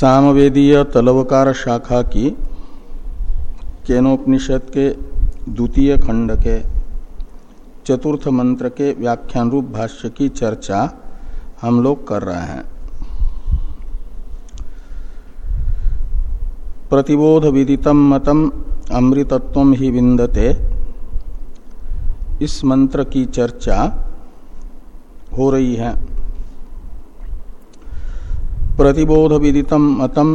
सामवेदीय तलवकार शाखा की केनोपनिषद के द्वितीय खंड के चतुर्थ मंत्र के व्याख्यान रूप भाष्य की चर्चा हम लोग कर रहे हैं। प्रतिबोध विदितम मतम अमृतत्व ही विंदते इस मंत्र की चर्चा हो रही है। प्रतिबोध विदितम मतम।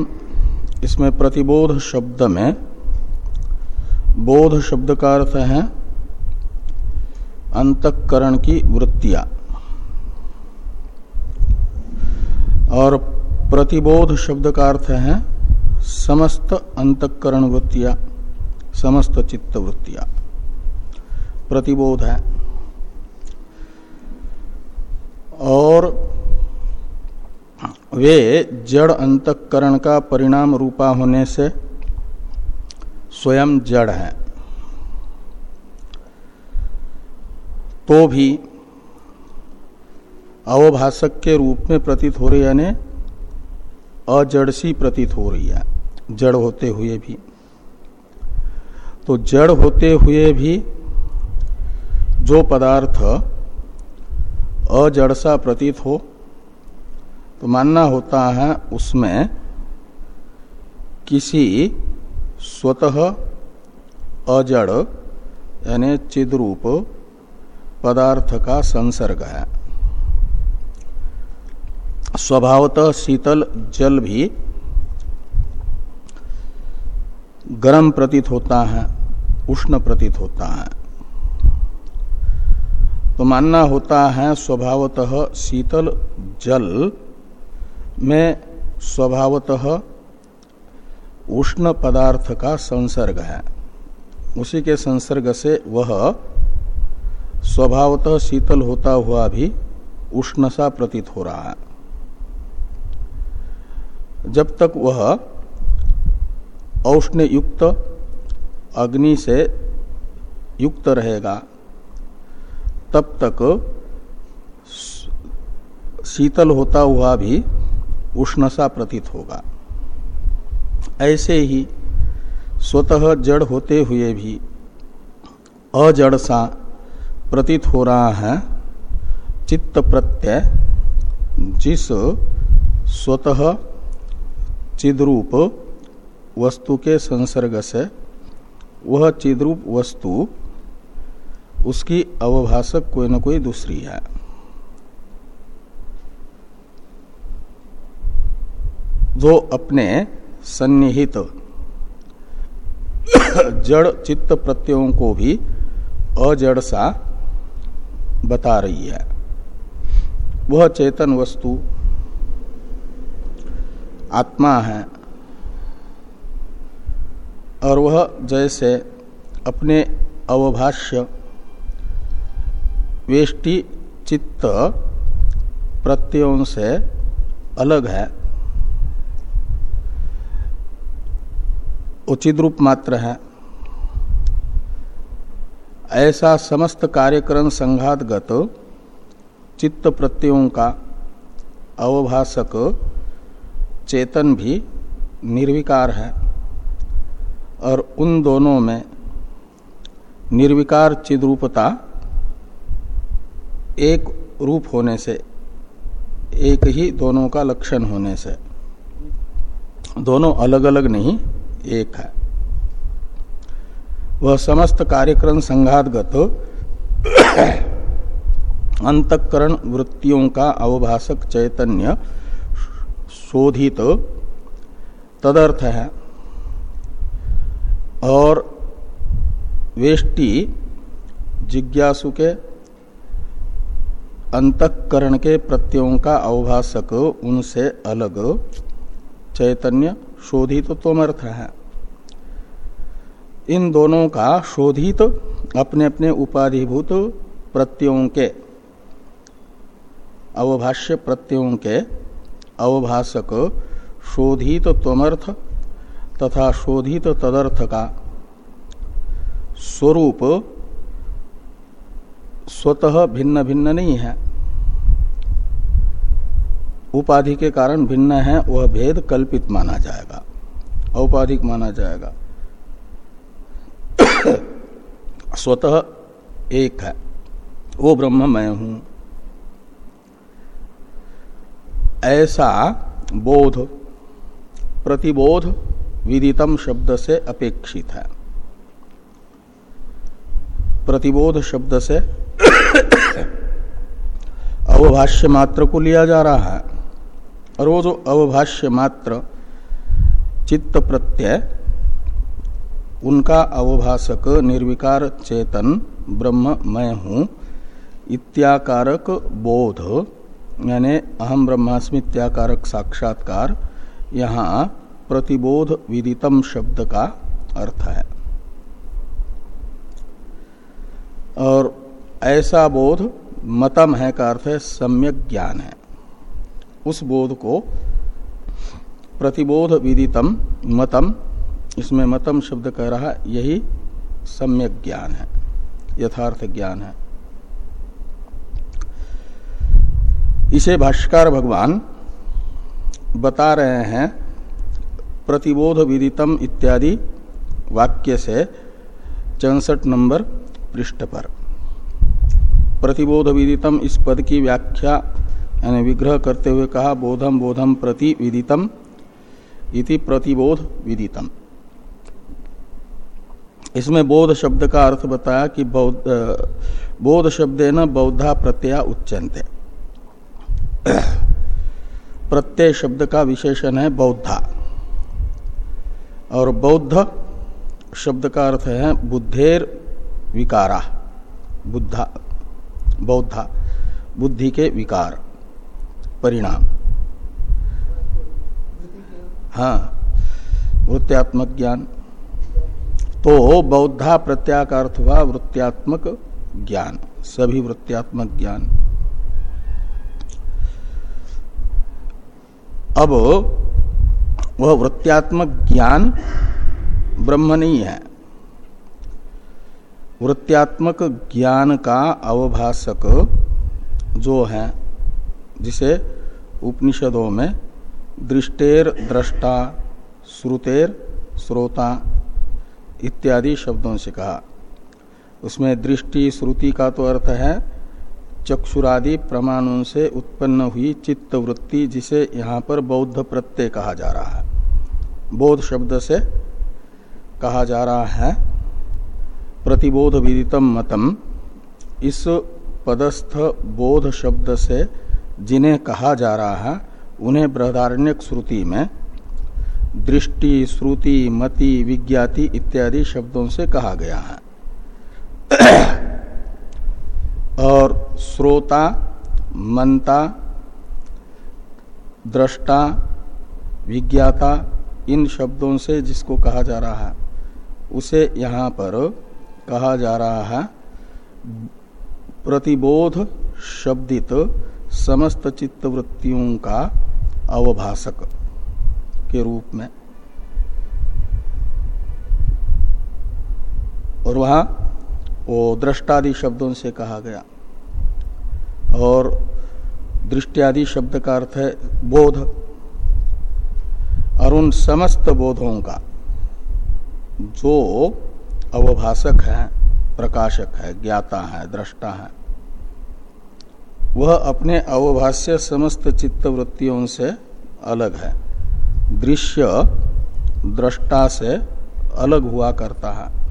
इसमें प्रतिबोध शब्द में बोध शब्द का अर्थ है अंतकरण की वृत्तियाँ। और प्रतिबोध शब्द का अर्थ है समस्त अंतकरण वृत्तियाँ, समस्त चित्त वृत्तियाँ। प्रतिबोध है। और वे जड़ अंतकरण का परिणाम रूपा होने से स्वयं जड़ है। तो भी अवभाषक के रूप में प्रतीत हो रही यानी अजड़ सी प्रतीत हो रही है, जड़ होते हुए भी। तो जड़ होते हुए भी जो पदार्थ अजड़ सा प्रतीत हो तो मानना होता है उसमें किसी स्वतः अजड़, यानी चिद्रूप पदार्थ का संसर्ग है। स्वभावतः शीतल जल भी गर्म प्रतीत होता है, उष्ण प्रतीत होता है। तो मानना होता है स्वभावतः शीतल जल में स्वभावतः उष्ण पदार्थ का संसर्ग है। उसी के संसर्ग से वह स्वभावतः शीतल होता हुआ भी उष्ण सा प्रतीत हो रहा है। जब तक वह औष्ण युक्त अग्नि से युक्त रहेगा, तब तक शीतल होता हुआ भी उष्ण सा प्रतीत होगा। ऐसे ही स्वतः जड़ होते हुए भी अजड़ सा प्रतीत हो रहा है। चित्त प्रत्यय, जिस स्वतः चिद्रूप वस्तु के संसर्ग से, वह चिद्रूप वस्तु, उसकी अवभाषक कोई न कोई दूसरी है। जो अपने सन्निहित जड़ चित्त प्रत्ययों को भी अजड़ सा बता रही है। वह चेतन वस्तु आत्मा है और वह जैसे अपने अवभाष्य वेष्टि चित्त प्रत्ययों से अलग है। उचित रूप मात्र है। ऐसा समस्त कार्यक्रम संघातगत चित्त प्रत्ययों का अवभाषक चेतन भी निर्विकार है और उन दोनों में निर्विकार चिद्रूपता एक रूप होने से, एक ही दोनों का लक्षण होने से। दोनों अलग अलग नहीं एक है। वह समस्त कार्यक्रम संघातगत अंतकरण वृत्तियों का अवभाषक चैतन्य शोधित तदर्थ है और वेष्टि जिज्ञासु के अंतकरण के प्रत्ययों का अवभाषक उनसे अलग चैतन्य शोधित तोमर्थ है। इन दोनों का शोधित अपने अपने उपाधिभूत प्रत्ययों के, अवभाष्य प्रत्ययों के अवभाषक शोधित त्वमर्थ तथा शोधित तदर्थ का स्वरूप स्वतः भिन्न भिन्न नहीं है। उपाधि के कारण भिन्न है, वह भेद कल्पित माना जाएगा। औपाधिक माना जाएगा। स्वतः एक है। वो ब्रह्म, मैं हूँ। ऐसा बोध, प्रतिबोध विदितम शब्द से अपेक्षित है। प्रतिबोध शब्द से अवभाष्य मात्र को लिया जा रहा है। और वो जो अवभाष्य मात्र चित्त प्रत्यय उनका अवभाषक निर्विकार चेतन ब्रह्म मैं हूँ, इत्याकारक बोध, यानी अहम ब्रह्मास्मि इत्याकारक साक्षात्कार, यहाँ प्रतिबोध विदितम शब्द का अर्थ है। और ऐसा बोध मतम है का अर्थ है सम्यक ज्ञान है। उस बोध को प्रतिबोध विदितम मतम, इसमें मतम शब्द कह रहा यही सम्यक ज्ञान है, यथार्थ ज्ञान है। इसे भाष्कर भगवान बता रहे हैं, प्रतिबोध विदितम इत्यादि वाक्य से चौसठ नंबर पृष्ठ पर। प्रतिबोध विदितम इस पद की व्याख्या यानी विग्रह करते हुए कहा, बोधम बोधम प्रति विदितम इति प्रतिबोध विदितम। इसमें बोध शब्द का अर्थ बताया कि बौद्ध, बोध शब्द न बौद्धा प्रत्यय उच्चनते प्रत्यय शब्द का विशेषण है बौद्धा। और बौद्ध शब्द का अर्थ है बुद्धेर विकारा, बुद्धा, बौद्धा, बुद्धि के विकार। परिणाम। हाँ वृत्त्यात्मक ज्ञान। तो बौद्धा प्रत्याकार हुआ वृत्त्यात्मक ज्ञान, सभी वृत्त्यात्मक ज्ञान। अब वह वृत्त्यात्मक ज्ञान ब्रह्म नहीं है। वृत्त्यात्मक ज्ञान का अवभाषक जो है, जिसे उपनिषदों में दृष्टेर दृष्टा श्रुतेर, श्रोता इत्यादि शब्दों से कहा। उसमें दृष्टि, श्रुति का तो अर्थ है, चक्षुरादि प्रमाणों से उत्पन्न हुई चित्त वृत्ति जिसे यहाँ पर बौद्ध प्रत्यय कहा जा रहा है। बोध शब्द से कहा जा रहा है, प्रतिबोध विदितम मतम। इस पदस्थ बोध शब्द से जिन्हें कहा जा रहा है, उन्हें बृहदारण्यक श्रुति में दृष्टि, श्रुति, मति, विज्ञाति इत्यादि शब्दों से कहा गया है। और श्रोता मनता दृष्टा, विज्ञाता, इन शब्दों से जिसको कहा जा रहा है, उसे यहाँ पर कहा जा रहा है प्रतिबोध शब्दित समस्त चित्तवृत्तियों का अवभाषक के रूप में। और वहाँ वो दृष्टादि शब्दों से कहा गया। और दृष्टियादि शब्द का अर्थ है बोध। और उन समस्त बोधों का जो अवभाषक है, प्रकाशक है, ज्ञाता है, दृष्टा है वह अपने अवभाष्य समस्त चित्त वृत्तियों से अलग है। दृश्य दृष्टा से अलग हुआ करता है।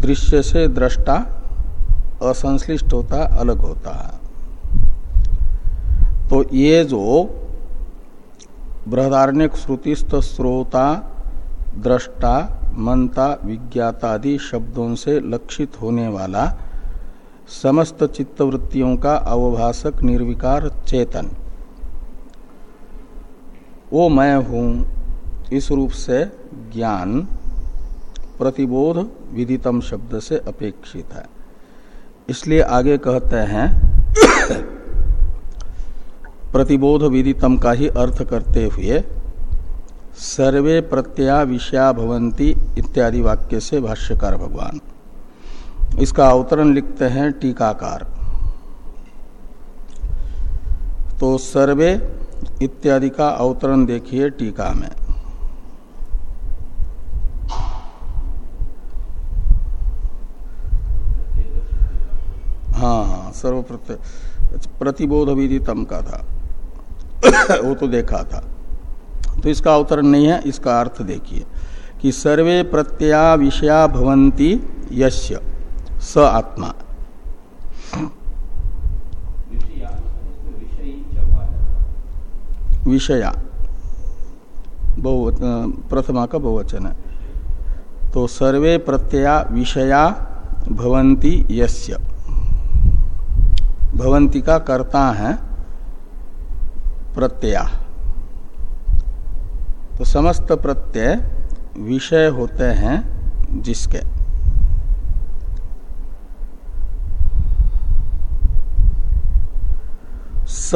दृश्य से दृष्टा असंश्लिष्ट होता, अलग होता है। तो ये जो बृहदारण्यक श्रुतिस्थ श्रोता दृष्टा मनता विज्ञातादि शब्दों से लक्षित होने वाला समस्त चित्तवृत्तियों का अवभाषक निर्विकार चेतन। वो मैं हूँ, इस रूप से ज्ञान प्रतिबोध विदितम शब्द से अपेक्षित है। इसलिए आगे कहते हैं, प्रतिबोध विदितम का ही अर्थ करते हुए, सर्वे प्रत्यया विषया भवंती इत्यादि वाक्य से भाष्यकार भगवान। इसका अवतरण लिखते हैं टीकाकार। तो सर्वे इत्यादि का अवतरण देखिए टीका में। हाँ हाँ सर्व प्रतिबोध विदितम का था। वो तो देखा था। तो इसका अवतरण नहीं है, इसका अर्थ देखिए कि सर्वे प्रत्यया विषया भवंती यश्य स आत्मा विषया प्रथमा का बहुवचन है। तो सर्वे प्रत्यया विषया भवंती यस्य। भवंती का कर्ता है प्रत्यया। तो समस्त प्रत्यय विषय होते हैं जिसके। स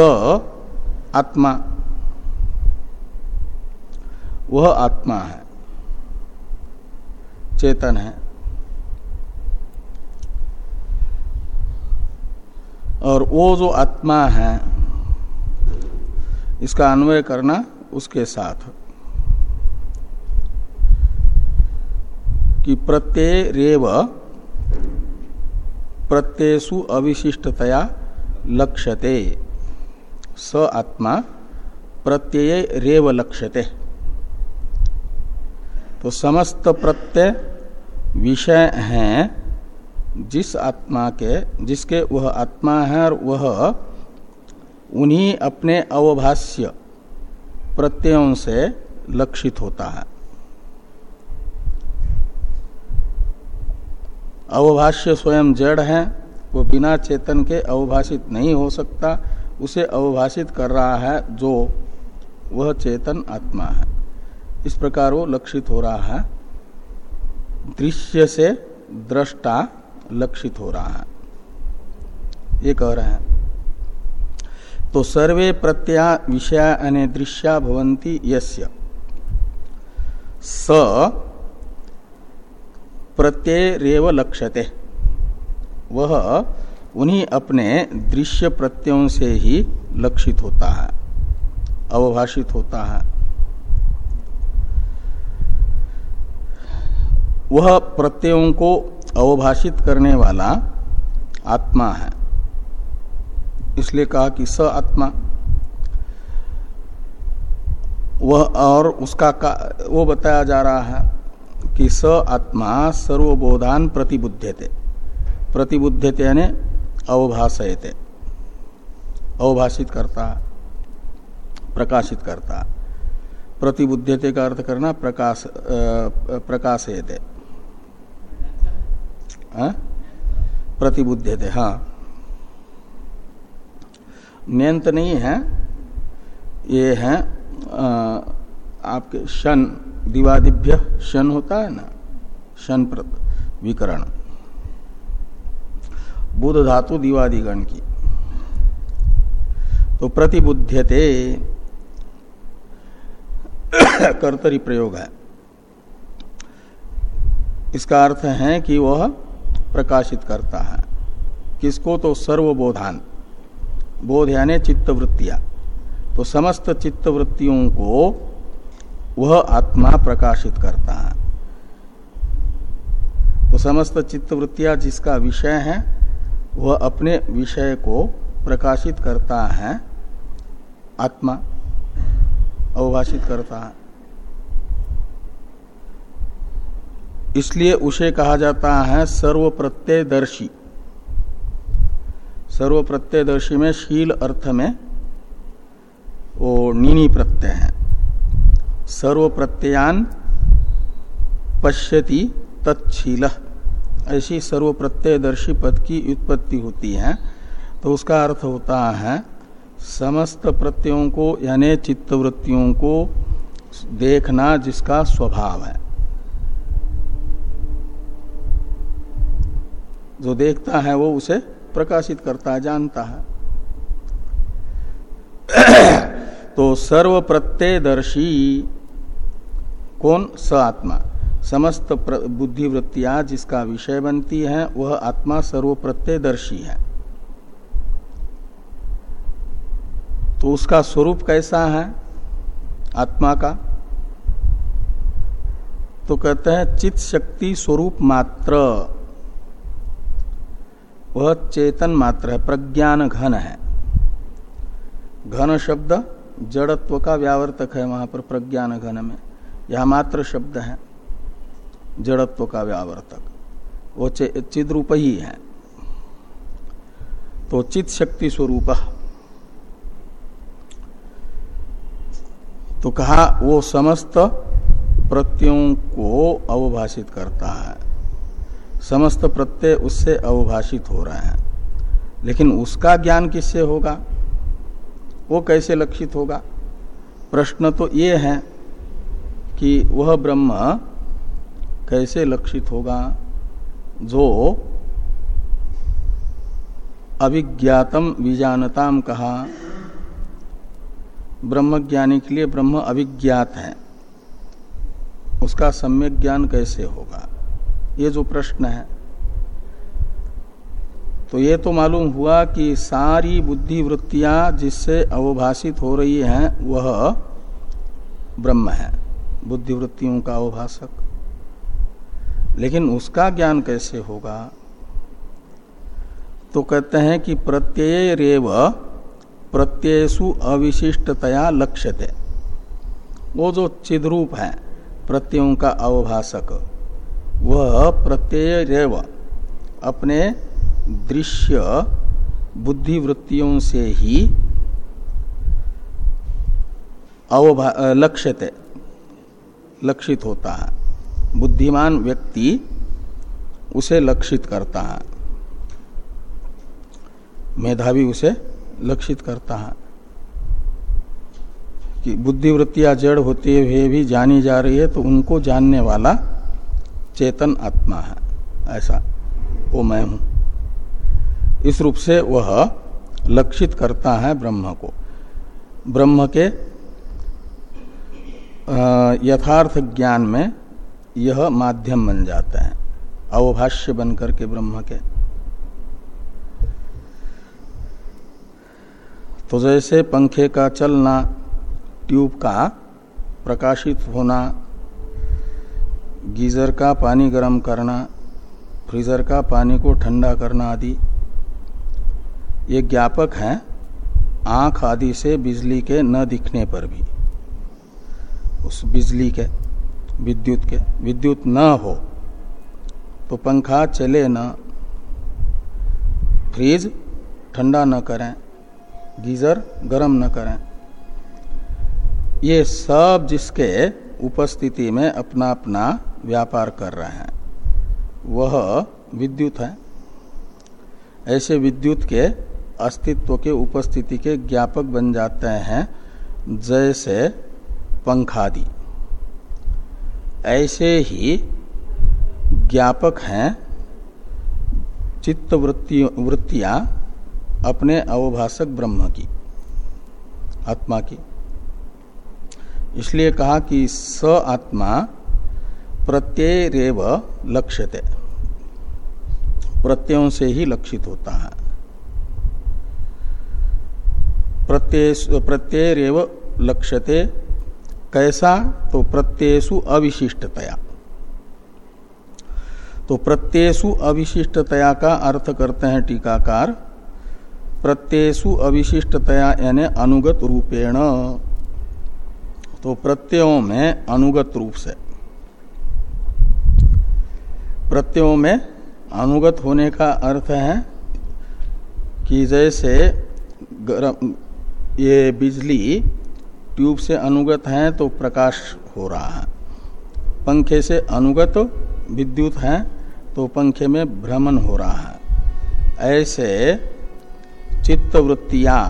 आत्मा। वह आत्मा है। चेतन है। और वो जो आत्मा है, इसका अन्वय करना उसके साथ। कि प्रत्यय रेव प्रत्ययसु अविशिष्टतया लक्ष्यते। स आत्मा प्रत्यय रेव लक्ष्यते। तो समस्त प्रत्यय विषय हैं, जिस आत्मा के, जिसके वह आत्मा है और वह उन्हीं अपने अवभाष्य प्रत्ययों से लक्षित होता है। अवभाष्य स्वयं जड़ है, वो बिना चेतन के अवभाषित नहीं हो सकता। उसे अवभाषित कर रहा है जो वह चेतन आत्मा है। इस प्रकार वो लक्षित हो रहा है। दृश्य से दृष्टा लक्षित हो रहा है। ये कह रहे हैं। तो सर्वे प्रत्या विषया अने दृश्या भवंती यस्य। स प्रत्यय रेव लक्ष्यते। वह उन्हीं अपने दृश्य प्रत्ययों से ही लक्षित होता है, अवभाषित होता है। वह प्रत्ययों को अवभाषित करने वाला आत्मा है। इसलिए कहा कि स आत्मा। वह और उसका का, वो बताया जा रहा है कि स आत्मा सर्वबोधान प्रतिबुद्ध प्रतिबुद्धते प्रतिबुद्धते यानी अवभाषयते अवभाषित करता, प्रकाशित करता। प्रतिबुद्धते का अर्थ करना, प्रकाश प्रकाशयते? प्रतिबुद्ध थे हाँ। नियंत नहीं है, ये है आपके शन, दिवादिभ्य शन होता है ना, शन विकरण। बुध धातु दिवादिगण की। तो प्रतिबुद्धते कर्तरी प्रयोग है। इसका अर्थ है कि वह प्रकाशित करता है। किसको? तो सर्वबोधान। बोध यानी चित्तवृत्तियाँ। तो समस्त चित्तवृत्तियों को वह आत्मा प्रकाशित करता है। तो समस्त चित्तवृत्तियाँ जिसका विषय है वह अपने विषय को प्रकाशित करता है, आत्मा अवभाषित करता है। इसलिए उसे कहा जाता है सर्व प्रत्ययदर्शी सर्व प्रत्ययदर्शी में शील अर्थ में वो नीनी प्रत्यय है। सर्व प्रत्ययान पश्यति तत्शील ऐसी सर्व प्रत्ययदर्शी पद की उत्पत्ति होती है तो उसका अर्थ होता है, समस्त प्रत्ययों को, यानी चित्तवृत्तियों को देखना जिसका स्वभाव है। जो देखता है, वो उसे प्रकाशित करता है जानता है। तो सर्व प्रत्ययदर्शी कौन? स आत्मा। समस्त बुद्धिवृत्तियाँ जिसका विषय बनती है, वह आत्मा सर्व प्रत्ययदर्शी है। तो उसका स्वरूप कैसा है? आत्मा का? तो कहते हैं चित शक्ति स्वरूप मात्र। वह चेतन मात्र है, प्रज्ञान घन है। घन शब्द जड़त्व का व्यावर्तक है वहाँ पर, प्रज्ञान घन में। यह मात्र शब्द है। जड़त्व का व्यावर्तक। वो चिद रूप ही है। तो चित शक्ति स्वरूप। तो कहा, वो समस्त प्रत्ययों को अवभाषित करता है। समस्त प्रत्यय उससे अवभाषित हो रहे हैं। लेकिन उसका ज्ञान किससे होगा? वो कैसे लक्षित होगा? प्रश्न तो ये है कि वह ब्रह्म कैसे लक्षित होगा? जो अभिज्ञातम विजानताम कहा ब्रह्म ज्ञानी के लिए ब्रह्म अभिज्ञात है। उसका सम्यक ज्ञान कैसे होगा? ये जो प्रश्न है। तो ये तो मालूम हुआ कि सारी बुद्धि वृत्तियाँ जिससे अवभाषित हो रही हैं, वह ब्रह्म है। बुद्धि वृत्तियों का अवभाषक। लेकिन उसका ज्ञान कैसे होगा? तो कहते हैं कि प्रत्यय रेव प्रत्ययसु अविशिष्टतया लक्ष्यते। वो जो चिद्रूप है, प्रत्ययों का अवभाषक, वह प्रत्यय रेव अपने दृश्य बुद्धि वृत्तियों से ही अवभा, लक्ष्यते, लक्षित होता है। बुद्धिमान व्यक्ति उसे लक्षित करता है। मेधावी उसे लक्षित करता है। कि बुद्धि वृत्तियाँ जड़ होते हुए भी जानी जा रही है तो उनको जानने वाला चेतन आत्मा है। ऐसा वो मैं हूँ। इस रूप से वह लक्षित करता है ब्रह्म को। ब्रह्म के यथार्थ ज्ञान में यह माध्यम बन जाता है। अवभाष्य बनकर के ब्रह्म के। तो जैसे पंखे का चलना, ट्यूब का प्रकाशित होना, गीजर का पानी गर्म करना, फ्रीजर का पानी को ठंडा करना आदि, ये ज्ञापक हैं आँख आदि से बिजली के न दिखने पर भी। उस बिजली के विद्युत के, विद्युत न हो तो पंखा चले न, फ्रिज ठंडा न करें, गीजर गर्म न करें। ये सब जिसके उपस्थिति में अपना अपना व्यापार कर रहे हैं, वह विद्युत है। ऐसे विद्युत के अस्तित्व के उपस्थिति के ज्ञापक बन जाते हैं, जैसे पंखादि। ऐसे ही ज्ञापक हैं चित्त वृत्ति वृत्तियाँ अपने अवभाषक ब्रह्म की, आत्मा की। इसलिए कहा कि स आत्मा प्रत्यय रेव लक्ष्यते। प्रत्ययों से ही लक्षित होता है। प्रत्यय प्रत्यय रेव लक्ष्यते कैसा? तो प्रत्ययसु अविशिष्टतया। तो प्रत्ययसु अविशिष्टतया का अर्थ करते हैं टीकाकार। प्रत्ययसु अविशिष्टतया यानी अनुगत रूपेण। तो प्रत्ययों में अनुगत रूप से। प्रत्ययों में अनुगत होने का अर्थ है कि जैसे गरम, ये बिजली ट्यूब से अनुगत है तो प्रकाश हो रहा है। पंखे से अनुगत विद्युत है तो पंखे में भ्रमण हो रहा है। ऐसे चित्त वृत्तियाँ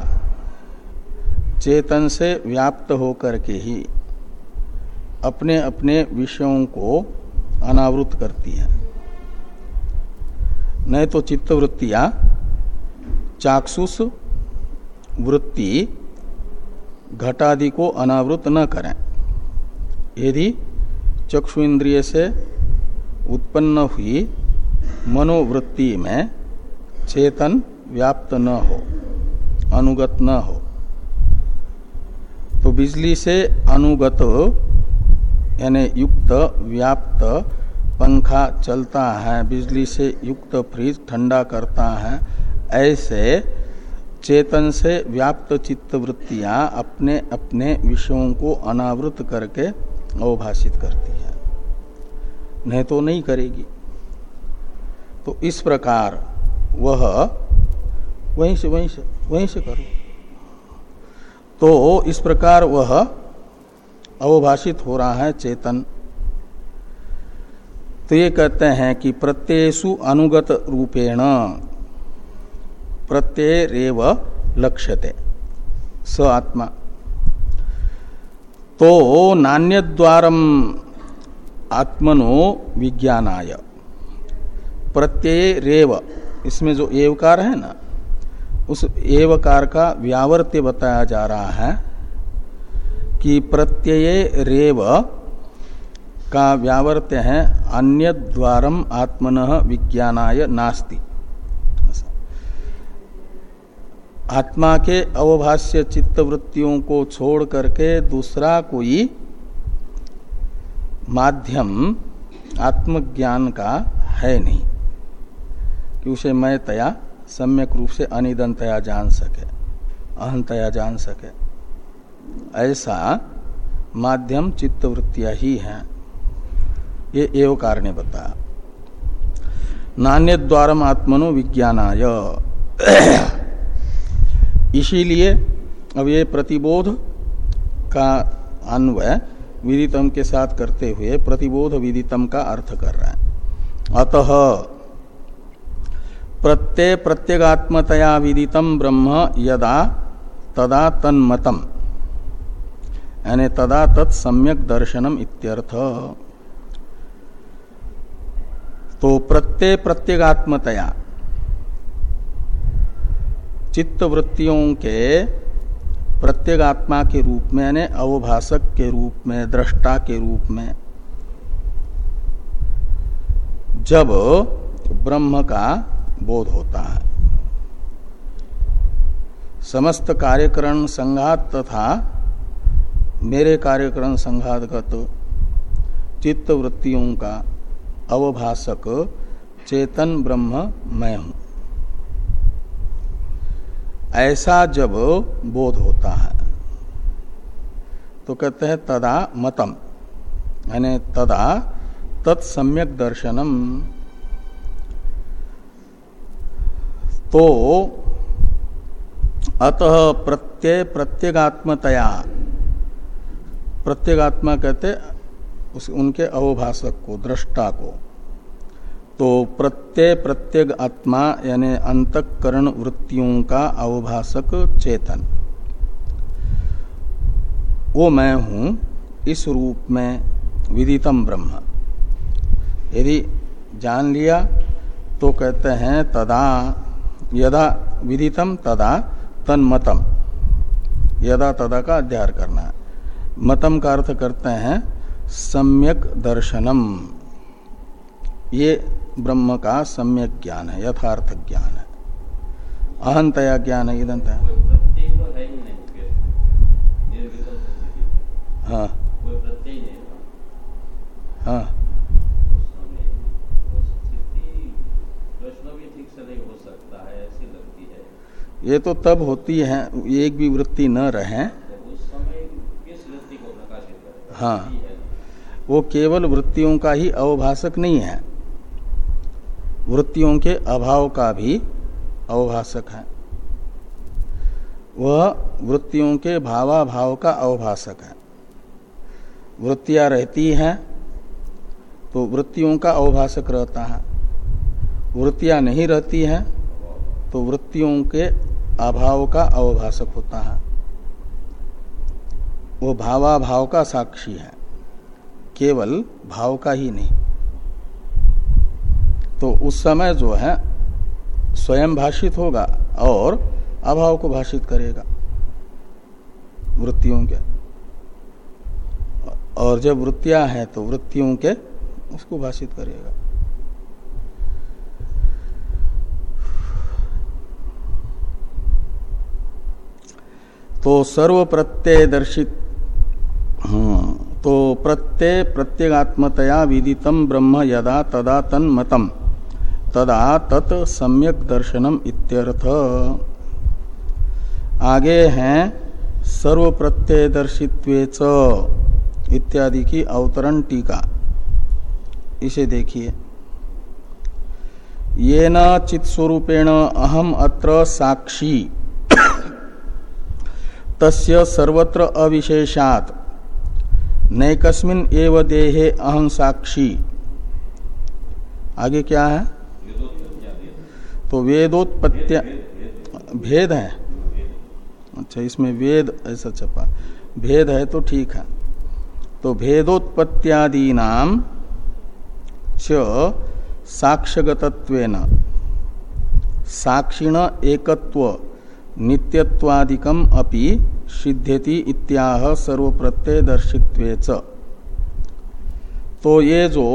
चेतन से व्याप्त होकर के ही अपने अपने विषयों को अनावृत करती हैं। नहीं तो चित्त वृत्तियाँ चाक्षुष वृत्ति घटादि को अनावृत न करें। यदि चक्षु इंद्रिय से उत्पन्न हुई मनोवृत्ति में चेतन व्याप्त न हो, अनुगत न हो तो बिजली से अनुगत यानी युक्त व्याप्त पंखा चलता है, बिजली से युक्त फ्रिज ठंडा करता है, ऐसे चेतन से व्याप्त चित्त वृत्तियाँ अपने अपने विषयों को अनावृत करके अवभाषित करती है। नहीं तो नहीं करेगी। तो इस प्रकार वह, वहीं से वहीं से वहीं से करो। तो इस प्रकार वह अवभाषित हो रहा है चेतन। तो ये कहते हैं कि प्रत्ययसु अनुगत रूपेण प्रत्यय रेव लक्ष्यते। स आत्मा। तो नान्य द्वारम आत्मनो विज्ञानाय। प्रत्यय रेव इसमें जो एवकार है ना, उस एवकार का व्यावर्त्य बताया जा रहा है कि प्रत्यय रेव का व्यावर्त्य है अन्य द्वारम आत्मन विज्ञानाय नास्ति। आत्मा के अवभाष्य चित्त वृत्तियों को छोड़ करके दूसरा कोई माध्यम आत्मज्ञान का है नहीं, कि उसे मैं तया, सम्यक रूप से अनिदंतया जान सके अहंतया जान सके। ऐसा माध्यम चित्त वृत्तियाँ ही हैं। ये एवकार ने बताया नान्य द्वारम आत्मनो विज्ञानाय। इसीलिए अब ये प्रतिबोध का अन्वय विदितम के साथ करते हुए प्रतिबोध विदितम का अर्थ कर रहा है। अतः प्रत्यय प्रत्यगात्मतया विदितम ब्रह्म यदा तदा तन्मतम। यानी तदा तत् सम्यक दर्शनम इत्यर्थ। तो प्रत्यय प्रत्यगात्मतया चित्त वृत्तियों के प्रत्येगात्मा के रूप में, यानी अवभाषक के रूप में, दृष्टा के रूप में। जब ब्रह्म का बोध होता है, समस्त कार्यकरण संघात तथा मेरे कार्यकरण संघातगत चित्त वृत्तियों का अवभाषक चेतन ब्रह्म मैं हूँ। ऐसा जब बोध होता है तो कहते हैं तदा मतम, यानी तदा तत्सम्यक दर्शनम। तो अतः प्रत्यय, प्रत्येगात्मतया, प्रत्येगात्मा कहते उस, उनके अवभाषक को, दृष्टा को तो प्रत्यय प्रत्येक आत्मा यानी अंतकरण वृत्तियों का अवभाषक चेतन। वो मैं हूँ, इस रूप में विदितम ब्रह्म। यदि जान लिया तो कहते हैं तदा, यदा विदितम तदा तन्मतम। यदा तदा का अध्यार करना है। मतम का अर्थ करते हैं, सम्यक दर्शनम। ये ब्रह्म का सम्यक ज्ञान है यथार्थ ज्ञान है। अहंतया ज्ञान है इदंत है। हाँ हाँ ये तो तब होती है एक भी वृत्ति न रहे। हाँ। वो केवल वृत्तियों का ही अवभाषक नहीं है। वृत्तियों के अभाव का भी अवभाषक है। वह वृत्तियों के भावाभाव का अवभाषक है। वृत्तियाँ रहती हैं तो वृत्तियों का अवभाषक रहता है। वृत्तियाँ नहीं रहती हैं तो वृत्तियों के अभाव का अवभाषक होता है। वो भावाभाव का साक्षी है, केवल भाव का ही नहीं। तो उस समय जो है स्वयं भाषित होगा और अभाव को भाषित करेगा वृत्तियों के। और जब वृत्तियाँ हैं तो वृत्तियों के उसको भाषित करेगा। तो सर्व प्रत्यय दर्शित हम्म, तो प्रत्यय प्रत्येगात्मतया विदितम ब्रह्म यदा तदा तन मतम तदा तत् सम्यक दर्शनम इत्यर्थ। आगे हैं सर्व प्रत्यय दर्शित्व इत्यादि की अवतरण टीका। इसे देखिए। ये न चित स्वरूपेण अहम अत्र साक्षी। तस्य सर्वत्र अविशेषात। नैकस्मिन एव देहे अहम साक्षी। आगे क्या है? तो वेदोत्पत्ति भेद है। अच्छा इसमें वेद ऐसा छपा। भेद है तो ठीक है। तो भेदोत्पत्तियादि नाम च साक्ष्यगतत्वेन साक्षिण एकत्व नित्यत्वादिकम अपि सिद्ध्यति इत्याह सर्व प्रत्यय दर्शित्व तो ये जो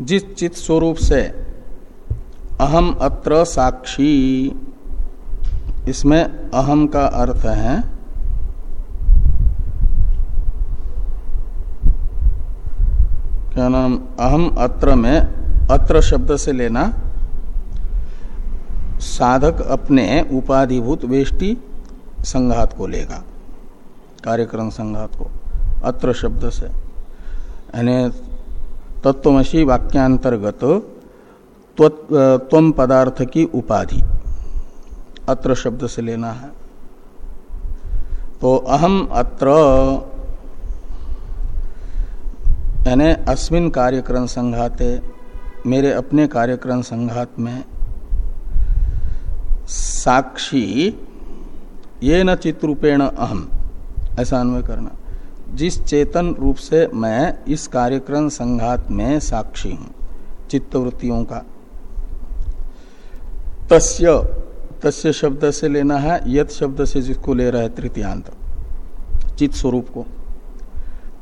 जिस चित स्वरूप से अहम अत्र साक्षी, इसमें अहम का अर्थ है क्या नाम? अहम अत्र में अत्र शब्द से लेना, साधक अपने उपाधिभूत वेष्टि संघात को लेगा, कार्यक्रम संघात को, अत्र शब्द से। यानी तत्वमसी वाक्यांतर्गत त्वम पदार्थ की उपाधि। अत्र शब्द से लेना है। तो अहम अत्र यानी अस्मिन कार्यक्रम संघाते, मेरे अपने कार्यक्रम संघात में साक्षी ये न चित्रूपेण अहम, ऐसा अन्वय करना। जिस चेतन रूप से मैं इस कार्यक्रम संघात में साक्षी हूँ, चित्तवृत्तियों का। तस्य तस्य शब्द से लेना है यथ शब्द से जिसको ले रहा है तृतीयांत चित स्वरूप को।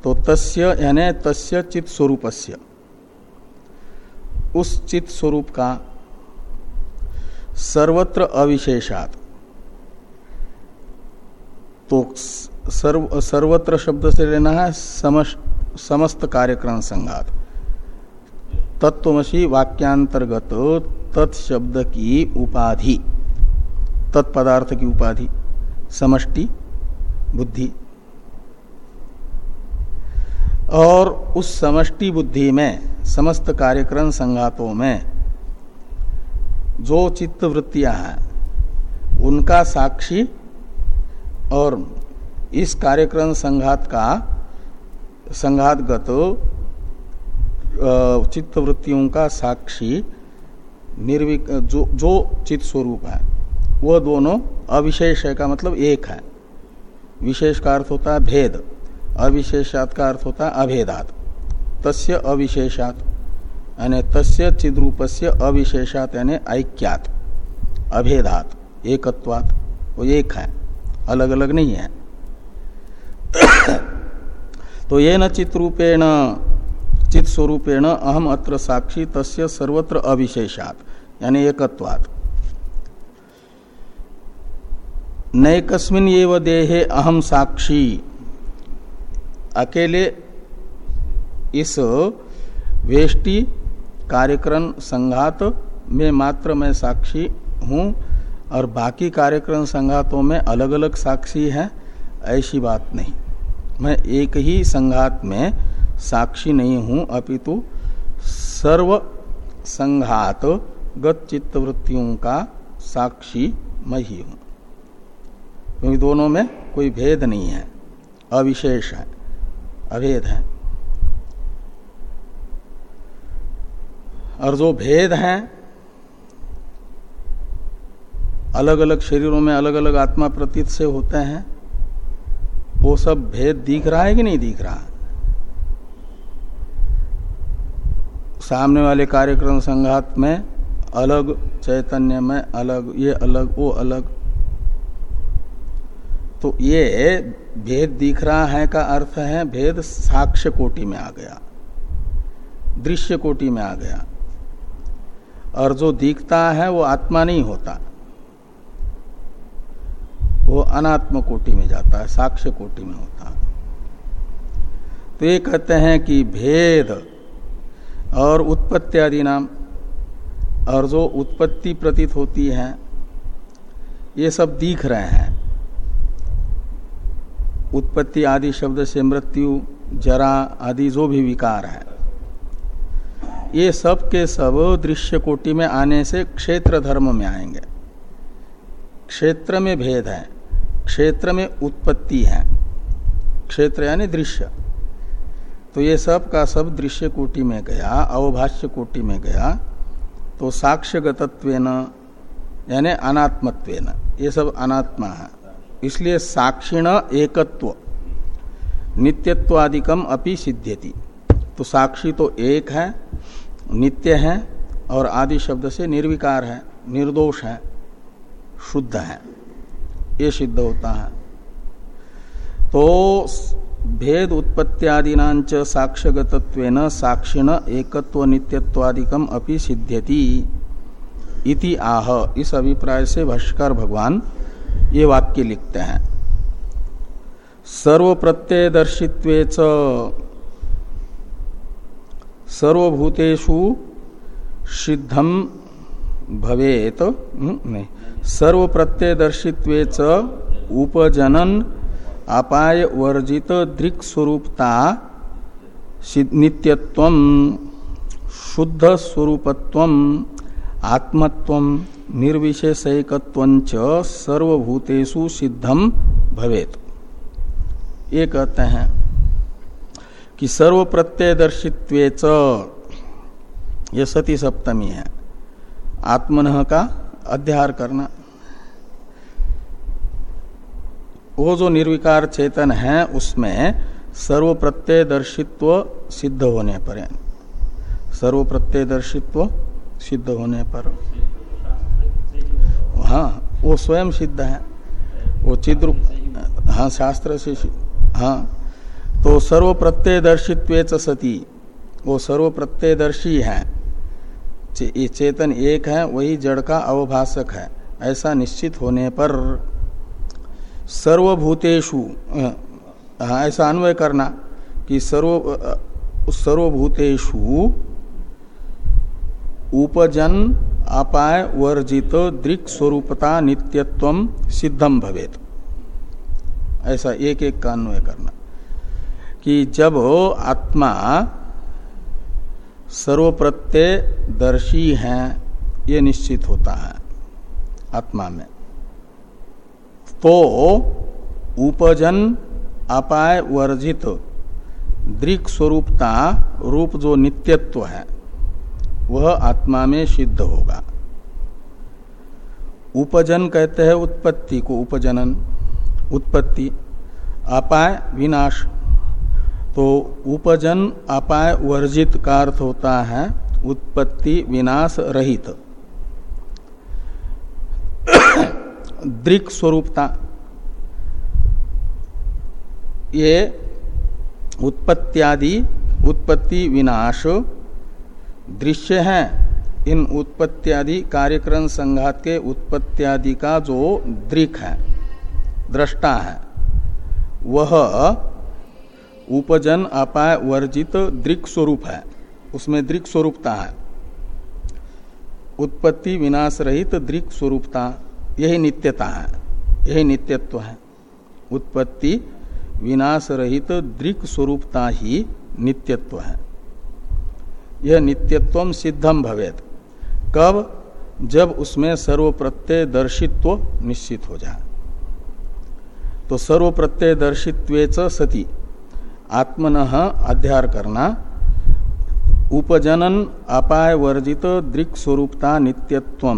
तो तस्य यानी तस्य चित स्वरूपस्य उस चित स्वरूप का सर्वत्र अविशेषात। तो सर्व, सर्वत्र शब्द से लेना है समस्त कार्यक्रम संघात। तत्वमसी वाक्यांतर्गत तत्शब्द की उपाधि तत्पदार्थ की उपाधि, समष्टि, बुद्धि। और उस समष्टि बुद्धि में, समस्त कार्यक्रम संघातों में, जो चित्त वृत्तियाँ हैं, उनका साक्षी और इस कार्यक्रम संघात का, संघातगत चित्त वृत्तियों का साक्षी निर्विक, जो जो चित्त स्वरूप है, वह दोनों अविशेष है का मतलब एक है। विशेष का अर्थ होता है भेद, अविशेषात का अर्थ होता है अभेदात। तस्य अविशेषात, यानी तस्य से अविशेषात, यानी ऐक्यात, अभेदात, एकत्वात, वो एक है अलग अलग नहीं है। तो ये न चित्रूपेण चित स्वरूपेण अहम अत्र साक्षी तस्य सर्वत्र अविशेषात, यानी एकत्वात। नैकस्मिन एव देहे अहम साक्षी। अकेले इस वेष्टि कार्यक्रम संघात, में मात्र मैं साक्षी हूँ, और बाकी कार्यक्रम संघातों में अलग अलग साक्षी है। ऐसी बात नहीं। मैं एक ही संघात में साक्षी नहीं हूँ, अपितु सर्व संघात गत चित्तवृत्तियों का साक्षी मैं ही हूँ। क्योंकि दोनों में कोई भेद नहीं है, अविशेष है, अभेद है। और जो भेद हैं अलग अलग शरीरों में अलग अलग आत्मा प्रतीत से होते हैं वो सब भेद दिख रहा है कि नहीं दिख रहा? सामने वाले कार्यक्रम संघात में अलग, चैतन्य में अलग, ये अलग, वो अलग। तो ये भेद दिख रहा है का अर्थ है भेद साक्ष्य कोटि में आ गया, दृश्य कोटि में आ गया। और जो दिखता है वो आत्मा नहीं होता। वो अनात्म कोटि में जाता है, साक्ष्य कोटि में होता है। तो ये कहते हैं कि भेद और उत्पत्ति आदि नाम, और जो उत्पत्ति प्रतीत होती है, ये सब दिख रहे हैं। उत्पत्ति आदि शब्द से मृत्यु, जरा आदि जो भी विकार है, ये सब के सब दृश्य कोटि में आने से क्षेत्र धर्म में आएँगे। क्षेत्र में भेद है। क्षेत्र में उत्पत्ति है। क्षेत्र यानी दृश्य। तो ये सब का सब दृश्य कोटि में गया, अवभाष्य कोटि में गया तो साक्ष्यगतत्व यानी अनात्मत्व ये सब अनात्मा है। इसलिए साक्षिण एकत्व, नित्यत्वादिकम अपि सिद्ध्यति। तो साक्षी तो एक है, नित्य है, और आदि शब्द से निर्विकार है, निर्दोष है, शुद्ध है। ये सिद्ध होता है। तो भेद उत्पत्तियादिनाच साक्ष्यगतत्वेन साक्षिण एकत्व नित्यत्वादिकम अपि सिद्ध्यति इति आह। इस अभिप्राय से भाष्कर भगवान ये वाक्य लिखते हैं। सर्व प्रत्ययदर्शित्व सर्वभूतेषु सिद्धम भवेत। हम्म, नहीं। सर्व प्रत्ययदर्शित्व उपजनन अपाय वर्जित दृक् स्वरूपता नित्यत्व शुद्ध स्वरूपत्व आत्मत्व निर्विशेषकत्व सर्वभूतेषु सिद्धम भवेत। ये कहते हैं कि सर्व प्रत्ययदर्शित्व ये सती सप्तमी है, आत्मन का अध्यार करना। वो जो निर्विकार चेतन है, उसमें सर्व प्रत्ययदर्शित्व सिद्ध होने पर सर्व प्रत्ययदर्शित्व सिद्ध होने पर। हाँ वो स्वयं सिद्ध है। वो चिद्र हाँ शास्त्र से हाँ। तो सर्व प्रत्ययदर्शित्व सती। वो सर्व प्रत्ययदर्शी है। चे, चेतन एक है वही जड़ का अवभाषक है। ऐसा निश्चित होने पर सर्वभूतेषु हाँ ऐसा अन्वय करना कि सर्व सर्वभूतेषु उपजन अपाय वर्जित दृक् स्वरूपता नित्यत्व सिद्धम भवेत। ऐसा एक एक का अन्वय करना कि जब आत्मा सर्वप्रत्यय दर्शी है, ये निश्चित होता है आत्मा में। तो उपजन अपाय वर्जित दृक स्वरूपता रूप जो नित्यत्व है, वह आत्मा में सिद्ध होगा। उपजन कहते हैं उत्पत्ति को, उपजनन, उत्पत्ति, अपाय, विनाश तो उपजन अपाय वर्जित का अर्थ होता है उत्पत्ति विनाश रहित। दृक स्वरूपता। ये उत्पत्त्यादि, उत्पत्ति विनाश दृश्य हैं। इन उत्पत्त्यादि कार्यक्रम संघात के उत्पत्त्यादि का जो दृक है, दृष्टा है, वह उपजन अपाय वर्जित दृक स्वरूप है। उसमें दृक स्वरूपता है। उत्पत्ति विनाश रहित दृक स्वरूपता यही नित्यता है। यही नित्यत्व है। उत्पत्ति विनाश रहित दृक स्वरूपता ही नित्यत्व है। यह नित्यत्व सिद्धम भवेद कब? जब उसमें सर्व प्रत्यय दर्शित्व निश्चित हो जाए। तो सर्व प्रत्यय दर्शित्व सती। आत्मन अध्यार करना। उपजनन अपाय वर्जित दृक् स्वरूपता नित्यत्व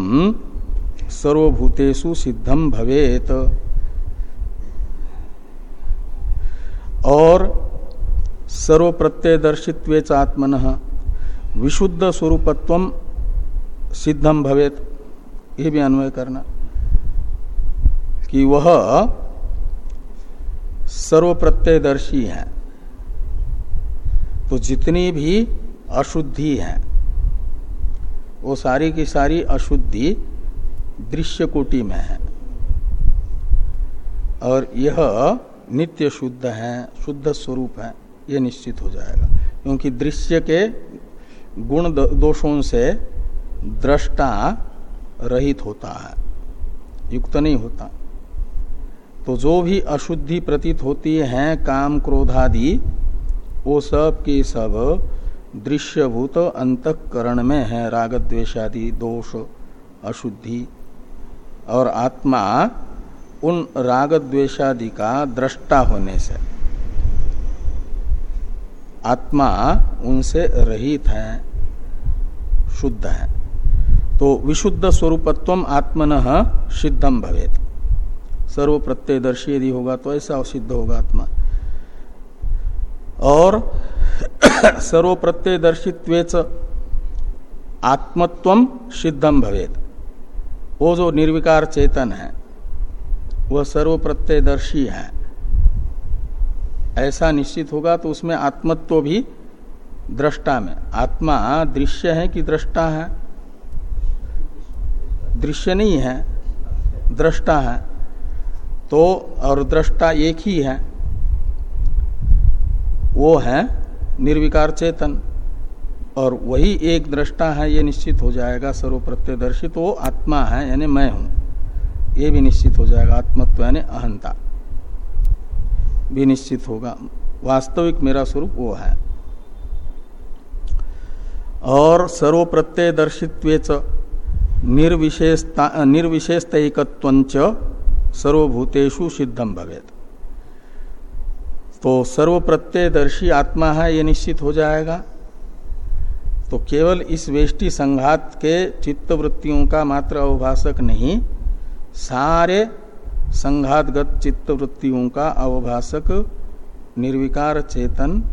सर्वभूतेषु सिद्धम भवेत। और सर्व प्रत्ययदर्शित्व आत्मन विशुद्ध स्वरूपत्व सिद्धम भवेत। ये भी अन्वय करना। कि वह सर्व प्रत्ययदर्शी है। तो जितनी भी अशुद्धि है, वो सारी की सारी अशुद्धि दृश्य कोटि में है। और यह नित्य शुद्ध है, शुद्ध स्वरूप है यह निश्चित हो जाएगा। क्योंकि दृश्य के गुण दोषों से दृष्टा रहित होता है, युक्त नहीं होता। तो जो भी अशुद्धि प्रतीत होती है, काम, क्रोधादि वो सब की सब दृश्यभूत अंतकरण में है राग द्वेषादि दोष, अशुद्धि। और आत्मा उन राग द्वेषादि का दृष्टा होने से, आत्मा उनसे रहित है, शुद्ध है। तो विशुद्ध स्वरूपत्व आत्मन सिद्धम भवेत। सर्व प्रत्ययदर्शी यदि होगा तो ऐसा सिद्ध होगा आत्मा। और सर्व प्रत्ययदर्शित्व आत्मत्व सिद्धम भवेत। वो जो निर्विकार चेतन है वह सर्व प्रत्ययदर्शी है। ऐसा निश्चित होगा तो उसमें आत्मत्व भी दृष्टा में। आत्मा दृश्य है कि दृष्टा है? दृश्य नहीं है, दृष्टा है। तो और दृष्टा एक ही है। वो है निर्विकार चेतन। और वही एक दृष्टा है, ये निश्चित हो जाएगा सर्व प्रत्यदर्शी तो वो आत्मा है, यानी मैं हूँ। ये भी निश्चित हो जाएगा, आत्मत्व यानी अहंता। भी निश्चित होगा। वास्तविक मेरा स्वरूप वो है। और सर्व प्रत्ययदर्शित्व निर्विशेषता निर्विशेषतकत्व सर्वभूतेषु सिद्धम भवेत। तो सर्व प्रत्ययदर्शी आत्मा है, ये निश्चित हो जाएगा। तो केवल इस वेष्टि संघात के चित्त वृत्तियों का मात्र अवभाषक नहीं, सारे संघातगत चित्त वृत्तियों का अवभाषक निर्विकार चेतन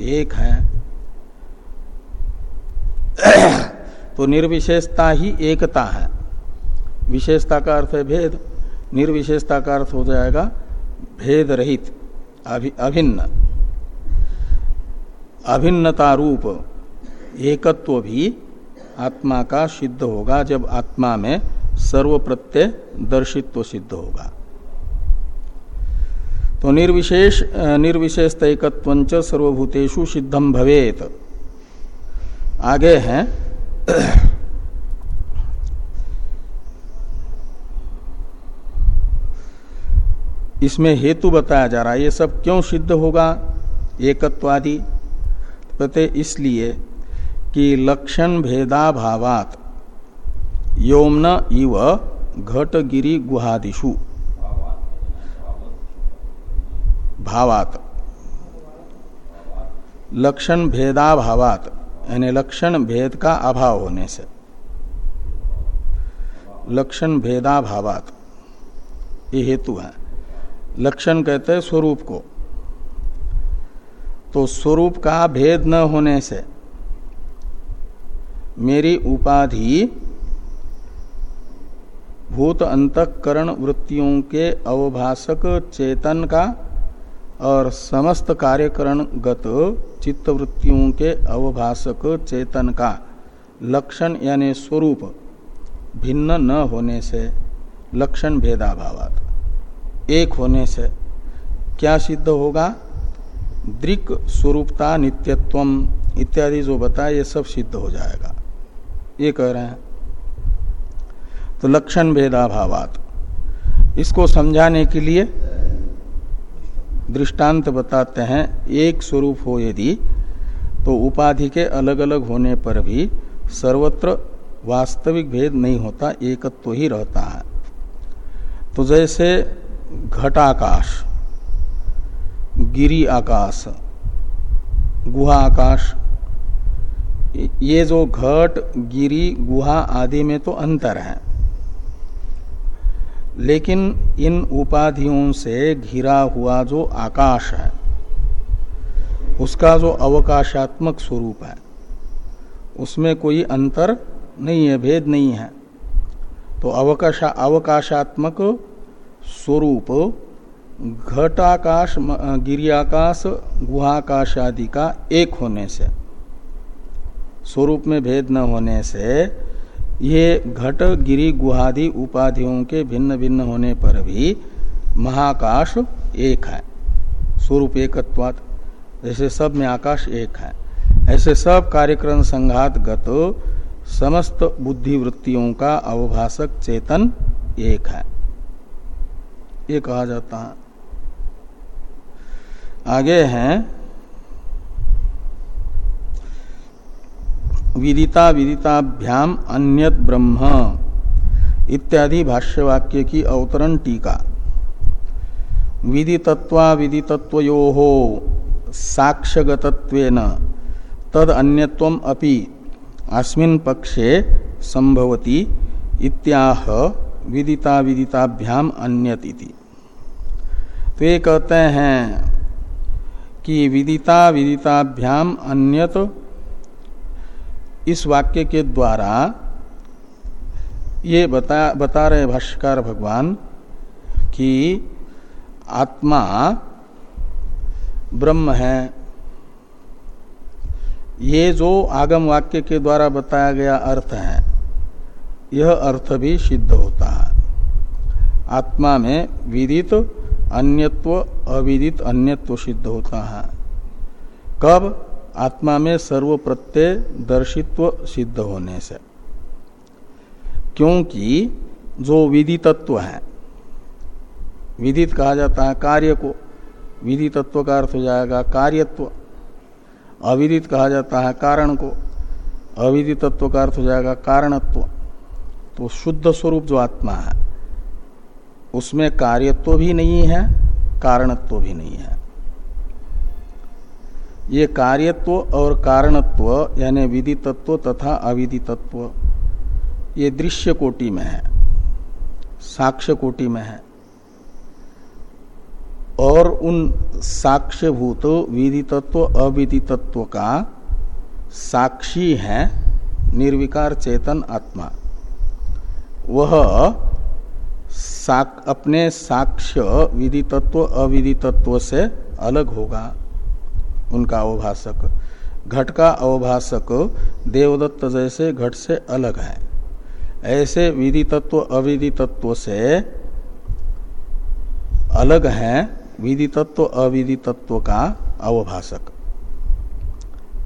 एक है। तो निर्विशेषता ही एकता है। विशेषता का अर्थ है भेद, निर्विशेषता का अर्थ हो जाएगा भेद रहित। अभिन्न। अभिन्नता रूप एकत्व भी आत्मा का सिद्ध होगा जब आत्मा में सर्व प्रत्यय दर्शित्व सिद्ध होगा। तो निर्विशेष निर्विशेष तैकत्व सर्वभूतेषु सिद्धम भवेत। आगे हैं। इसमें हेतु बताया जा रहा है, ये सब क्यों सिद्ध होगा? एकत्वादि। कहते इसलिए कि लक्षण भेदा भावात योमन इव घटगिरी गुहादिशु भावात। लक्षण भेदा भावात यानी लक्षण भेद का अभाव होने से। लक्षण भेदा भावात ये हेतु है। लक्षण कहते हैं स्वरूप को। तो स्वरूप का भेद न होने से मेरी उपाधि भूत अंतकरण वृत्तियों के अवभाषक चेतन का और समस्त कार्यकरण गत चित्त वृत्तियों के अवभाषक चेतन का लक्षण यानी स्वरूप भिन्न न होने से लक्षण भेदाभावात। एक होने से क्या सिद्ध होगा? दृक स्वरूपता नित्यत्व इत्यादि जो बताए, ये सब सिद्ध हो जाएगा। ये कह रहे हैं। तो लक्षण भेदाभावात। इसको समझाने के लिए दृष्टांत बताते हैं। एक स्वरूप हो यदि तो उपाधि के अलग अलग होने पर भी सर्वत्र वास्तविक भेद नहीं होता, एकत्व तो ही रहता है। तो जैसे घटाकाश गिरी आकाश गुहा आकाश ये जो घट, गिरी, गुहा आदि में तो अंतर है। लेकिन इन उपाधियों से घिरा हुआ जो आकाश है, उसका जो अवकाशात्मक स्वरूप है, उसमें कोई अंतर नहीं है, भेद नहीं है। तो अवकाशा, अवकाशात्मक स्वरूप, घटाकाश गिरियाकाश गुहाकाश आदि का एक होने से, स्वरूप में भेद न होने से, ये घट, गिरी, गुहादि, उपाधियों के भिन्न भिन्न होने पर भी महाकाश एक है। स्वरूप एकत्वात, जैसे सब में आकाश एक है। ऐसे सब कार्यक्रम संघात गत, समस्त बुद्धि वृत्तियों का अवभाषक चेतन एक है। ये कहा जाता है। आगे हैं। विदिता विदिताभ्याम अन्यत ब्रह्म इत्यादि भाष्यवाक्य की अवतरण टीका। विदितत्वा विदितत्वयो हो साक्ष्यगतत्वेन तद अन्यत्वम अपि अस्मिन पक्षे संभवती इत्याह विदिता विदिताभ्याम अन्यत इति। तो ये कहते हैं कि विदिता विदिताभ्याम अन्यत। इस वाक्य के द्वारा ये बता बता रहे भाष्यकार भगवान कि आत्मा ब्रह्म है। ये जो आगम वाक्य के द्वारा बताया गया अर्थ है, यह अर्थ भी सिद्ध होता है। आत्मा में विदित अन्यत्व अविदित अन्यत्व सिद्ध होता है। कब? आत्मा में सर्व प्रत्यय दर्शित्व सिद्ध होने से। क्योंकि जो विधि तत्व है, विदित कहा जाता है कार्य को विधि तत्व का अर्थ हो जाएगा कार्यत्व। अविदित कहा जाता है कारण को अविधि तत्व का अर्थ हो जाएगा कारणत्व। तो शुद्ध स्वरूप जो आत्मा है उसमें कार्यत्व भी नहीं है, कारणत्व भी नहीं है। ये कार्यत्व और कारणत्व, यानी विधि तत्व तथा अविधि तत्व ये दृश्य कोटि में है साक्ष्य कोटि में है। और उन साक्ष्यभूत विधि तत्व अविधि तत्व का साक्षी है निर्विकार चेतन आत्मा। वह साक, अपने साक्ष्य विधि तत्व अविधि तत्व से अलग होगा उनका अवभाषक। घट का अवभाषक देवदत्त जैसे घट से अलग है। ऐसे विधि तत्व अविधि तत्व से अलग है विधि तत्व अविधि तत्व का अवभाषक।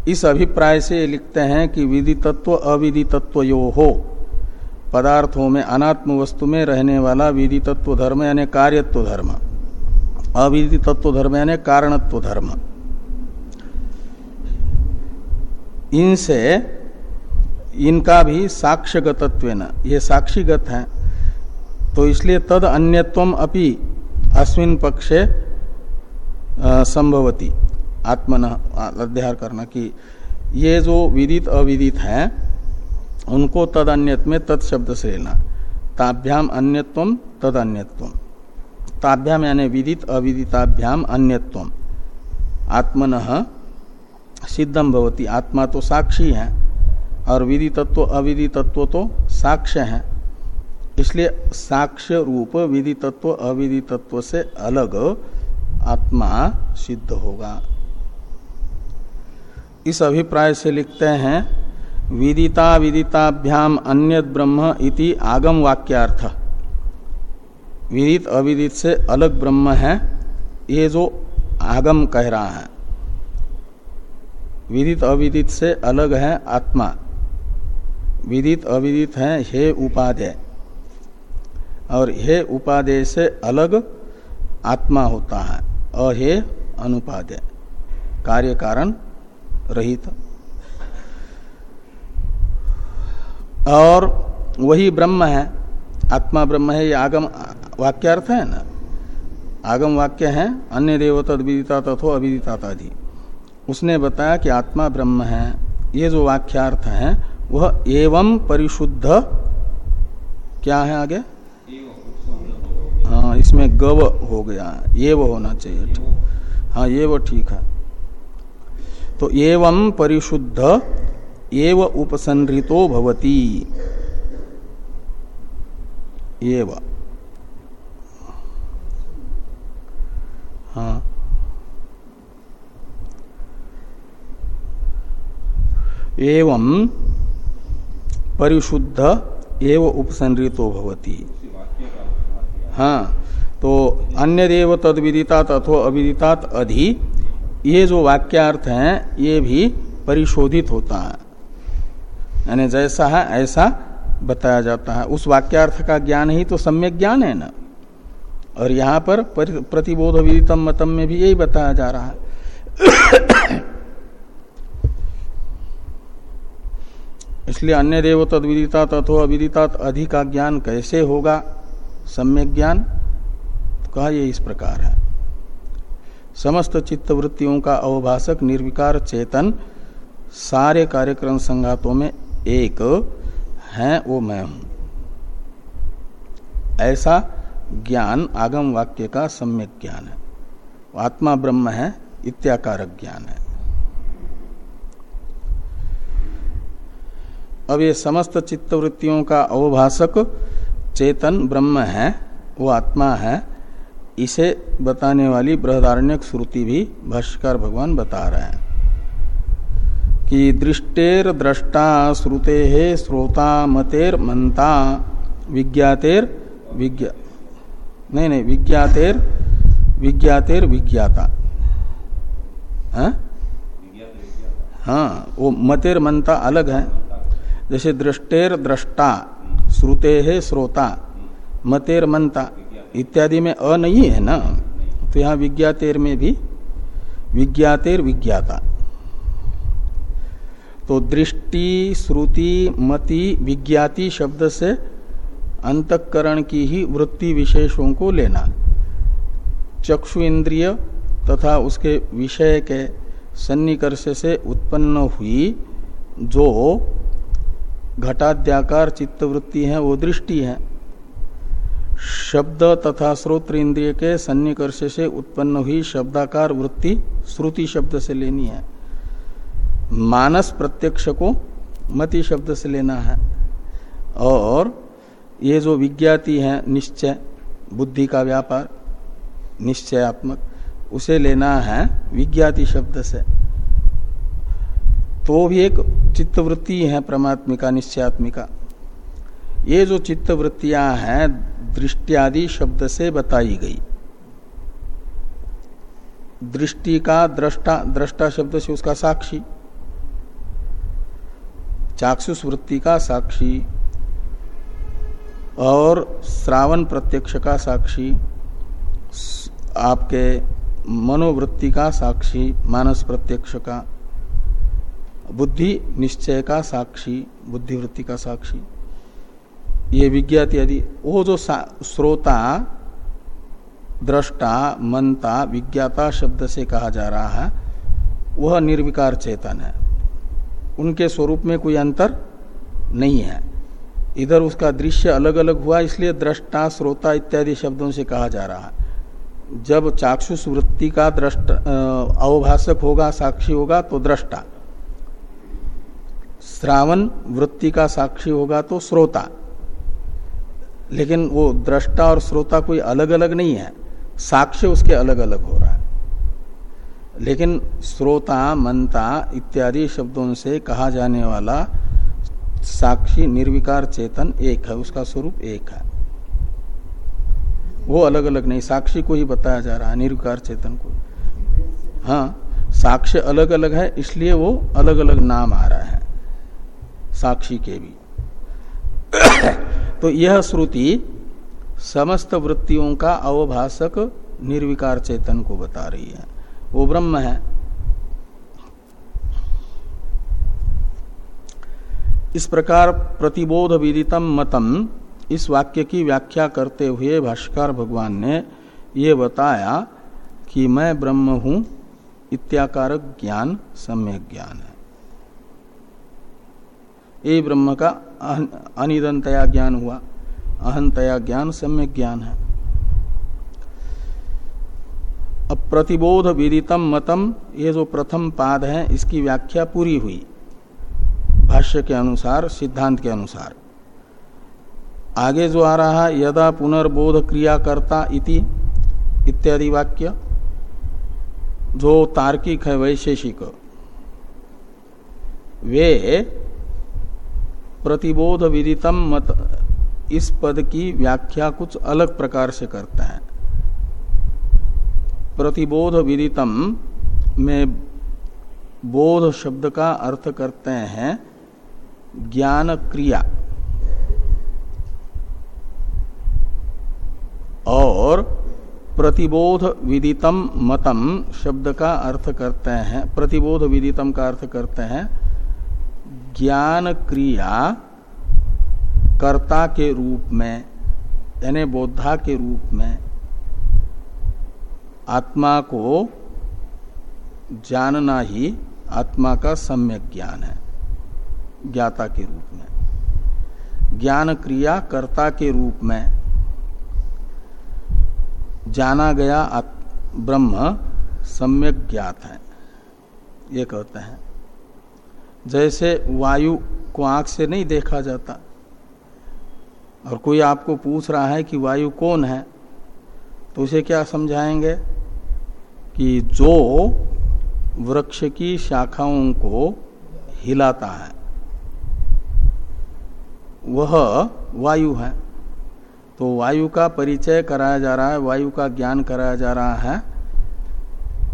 इस अभिप्राय से लिखते हैं कि विधि तत्व अविधि तत्व यो हो। पदार्थों में, अनात्म वस्तु में रहने वाला विधि तत्व धर्म यानी कार्यत्व धर्म। अविधि तत्व धर्म यानी कारणत्व धर्म। इनसे इनका भी साक्ष्यगतत्व ये साक्षीगत है। तो इसलिए तद अन्यत्व अपि अस्मिन पक्षे संभवती। आत्मन अध्यार करना कि ये जो विदित अविदित है उनको तद अन्यत में तत्शब्द से लेना। ताभ्याम अन्यत्व तद अन्यत्व ताभ्याम यानी विदित अविदिताभ्याम अन्यत्व। आत्मन सिद्धम भवती। आत्मा तो साक्षी है और विधि तत्व अविधि तत्व तो साक्ष्य है। इसलिए साक्ष्य रूप विधि तत्व अविधि तत्व से अलग आत्मा सिद्ध होगा। इस अभिप्राय से लिखते हैं विदिता विदिताभ्याम अन्य ब्रह्म इति आगम वाक्यार्थ विदित अविदित से अलग ब्रह्म है, ये जो आगम कह रहा है। विदित अविदित से अलग है आत्मा। विदित अविदित है हे उपादेय और हे उपादेय से अलग आत्मा होता है, अहे अनुपादेय कार्य कारण रहित और वही ब्रह्म है। आत्मा ब्रह्म है, ये आगम वाक्यार्थ है ना? आगम वाक्य है, अन्य देव तद विदिता तथो अविदिता आदि उसने बताया कि आत्मा ब्रह्म है। ये जो वाक्यार्थ है, वह एवं परिशुद्ध क्या है आगे? हाँ इसमें गव हो गया। ये वो होना चाहिए। हाँ ये वो ठीक है। तो एवं परिशुद्ध एव उपसंहृतो भवती। एव। हाँ। एवं परिशुद्ध एव उपसंहृतो भवती। हाँ। तो अन्य देव तद विदितात अथवा अविदितात अधि, ये जो वाक्यार्थ हैं, ये भी परिशोधित होता है। यानी जैसा है, ऐसा बताया जाता है। उस वाक्यार्थ का ज्ञान ही तो सम्यक ज्ञान है ना। और यहाँ पर प्रतिबोध विदितम मतम में भी यही बताया जा रहा है। इसलिए अन्य देव तद विदिता तथो अविदिता अधिका ज्ञान कैसे होगा? सम्यक ज्ञान तो कहा यह इस प्रकार है। समस्त चित्त वृत्तियों का अवभाषक निर्विकार चेतन सारे कार्यक्रम संघातों में एक है, वो मैं हूँ। ऐसा ज्ञान आगम वाक्य का सम्यक ज्ञान है। आत्मा ब्रह्म है, इत्याकारक ज्ञान है। अब ये समस्त चित्तवृत्तियों का अवभाषक चेतन ब्रह्म है, वो आत्मा है, इसे बताने वाली बृहदारण्यक श्रुति भी भाष्यकार भगवान बता रहे हैं। कि दृष्टेर दृष्टा श्रुते है श्रोता मतेर मंता विज्ञातेर विज्ञा नहीं नहीं विज्ञातेर विज्ञातेर विज्ञाता। हाँ, हाँ वो मतेर मंता अलग है। जैसे दृष्टेर दृष्टा श्रुते है श्रोता मतेर मंता इत्यादि में अ नहीं है ना? तो यहाँ विज्ञातेर में भी विज्ञातेर विज्ञाता। तो दृष्टि, श्रुति, मति, विज्ञाति शब्द से अंतकरण की ही वृत्ति विशेषों को लेना। चक्षु इंद्रिय तथा उसके विषय के सन्निकर्ष से उत्पन्न हुई जो घटाद्याकार चित्तवृत्ति है, वो दृष्टि है। शब्द तथा श्रोत्र इंद्रिय के सन्निकर्ष से उत्पन्न हुई शब्दाकार वृत्ति श्रुति शब्द से लेनी है। मानस प्रत्यक्ष को मति शब्द से लेना है। और ये जो विज्ञाति है, निश्चय, बुद्धि का व्यापार, निश्चयात्मक, उसे लेना है विज्ञाति शब्द से। तो भी एक चित्तवृत्ति है परमात्मिका, निश्चयात्मिका। ये जो चित्तवृत्तियाँ हैं, दृष्टियादि शब्द से बताई गई। दृष्टि का दृष्टा दृष्टा शब्द से उसका साक्षी। चाक्षुष वृत्ति का साक्षी और श्रावण प्रत्यक्ष का साक्षी, आपके मनोवृत्ति का साक्षी, मानस प्रत्यक्ष का, बुद्धि निश्चय का साक्षी, बुद्धिवृत्ति का साक्षी। ये विज्ञात यदि वो जो श्रोता, दृष्टा मनता विज्ञाता शब्द से कहा जा रहा है, वह निर्विकार चेतन है। उनके स्वरूप में कोई अंतर नहीं है। इधर उसका दृश्य अलग अलग हुआ, इसलिए दृष्टा, श्रोता इत्यादि शब्दों से कहा जा रहा है। जब चाक्षुष वृत्ति का दृष्ट अवभाषक होगा, साक्षी होगा तो दृष्टा। श्रावण वृत्ति का साक्षी होगा तो श्रोता। लेकिन वो दृष्टा और श्रोता कोई अलग अलग नहीं है। साक्ष्य उसके अलग अलग हो रहा है। लेकिन श्रोता मनता इत्यादि शब्दों से कहा जाने वाला साक्षी, निर्विकार चेतन एक है, उसका स्वरूप एक है। वो अलग अलग नहीं, साक्षी को ही बताया जा रहा है, निर्विकार चेतन को। हाँ साक्ष्य अलग अलग है, इसलिए वो अलग अलग नाम आ रहा है, साक्षी के भी। तो यह श्रुति समस्त वृत्तियों का अवभाषक निर्विकार चेतन को बता रही है। वो ब्रह्म है। इस प्रकार प्रतिबोध विदितम मतम इस वाक्य की व्याख्या करते हुए भाष्कर भगवान ने ये बताया कि मैं ब्रह्म हूँ, इत्याकारक ज्ञान, सम्यक ज्ञान है। ये ब्रह्म का अनिदंतया ज्ञान हुआ। अहंतया ज्ञान, सम्यक ज्ञान है। अब प्रतिबोध विदितम मतम, ये जो प्रथम पाद है, इसकी व्याख्या पूरी हुई। भाष्य के अनुसार, सिद्धांत के अनुसार। आगे जो आ रहा है, यदा पुनर्बोध क्रिया करता इति, इत्यादि वाक्य, जो तार्किक है, वैशेषिक। वे प्रतिबोध विदितम मत, इस पद की व्याख्या कुछ अलग प्रकार से करते हैं। प्रतिबोध विदितम में बोध शब्द का अर्थ करते हैं ज्ञान क्रिया और प्रतिबोध विदितम मतम शब्द का अर्थ करते हैं प्रतिबोध विदितम का अर्थ करते हैं ज्ञान क्रिया कर्ता के रूप में, यानी बोधा के रूप में आत्मा को जानना ही आत्मा का सम्यक ज्ञान है, ज्ञाता के रूप में। ज्ञान क्रिया कर्ता के रूप में जाना गया ब्रह्म सम्यक ज्ञात है। ये कहते हैं। जैसे वायु को आँख से नहीं देखा जाता, और कोई आपको पूछ रहा है कि वायु कौन है तो उसे क्या समझाएँगे कि जो वृक्ष की शाखाओं को हिलाता है, वह वायु है। तो वायु का परिचय कराया जा रहा है, वायु का ज्ञान कराया जा रहा है,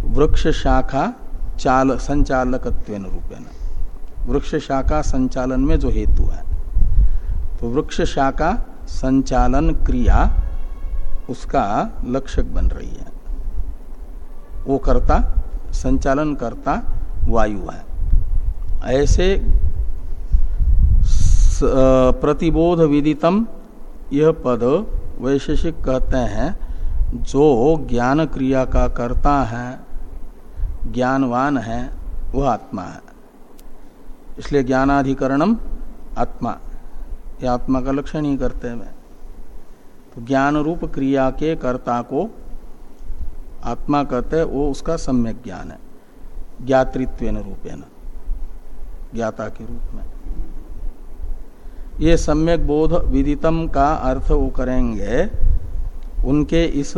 वृक्ष शाखा चाल संचालक रूपेण। वृक्ष शाखा संचालन में जो हेतु है तो वृक्ष शाखा संचालन क्रिया उसका लक्षक बन रही है। वो करता, संचालन करता, वायु है। ऐसे प्रतिबोध विदितम यह पद वैशेषिक कहते हैं, जो ज्ञान क्रिया का करता है, ज्ञानवान है, वह आत्मा है। इसलिए ज्ञानाधिकरणम आत्मा। यह आत्मा का लक्षण ही करते हैं। ज्ञान रूप क्रिया के कर्ता को आत्मा कहते हैं, वो उसका सम्यक ज्ञान है। ज्ञातृत्व रूपेण, ज्ञाता के रूप में। ये सम्यक बोध विदितम का अर्थ वो करेंगे, उनके इस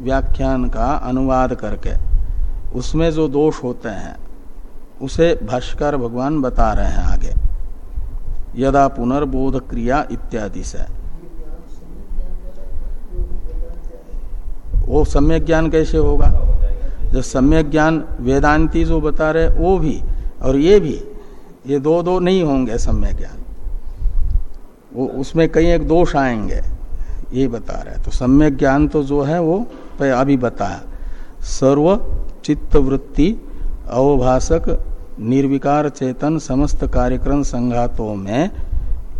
व्याख्यान का अनुवाद करके। उसमें जो दोष होते हैं, उसे भाष्कर भगवान बता रहे हैं आगे। यदा पुनर्बोध क्रिया इत्यादि से। वो सम्यक ज्ञान कैसे होगा? जो सम्यक ज्ञान वेदांती जो बता रहे, वो भी और ये भी, ये दो दो नहीं होंगे सम्यक ज्ञान। वो उसमें कई एक दोष आएँगे, ये बता रहे तो सम्यक ज्ञान तो जो है, वो अभी बताया सर्व चित्त वृत्ति अवभाषक निर्विकार चेतन समस्त कार्यक्रम संघातों में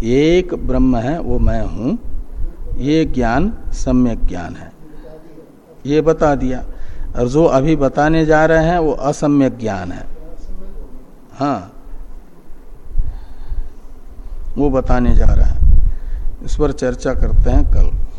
एक ब्रह्म है, वो मैं हूँ। ये ज्ञान सम्यक ज्ञान है। ये बता दिया। और जो अभी बताने जा रहे हैं, वो असम्यक ज्ञान है। हाँ। वो बताने जा रहा है। इस पर चर्चा करते हैं कल।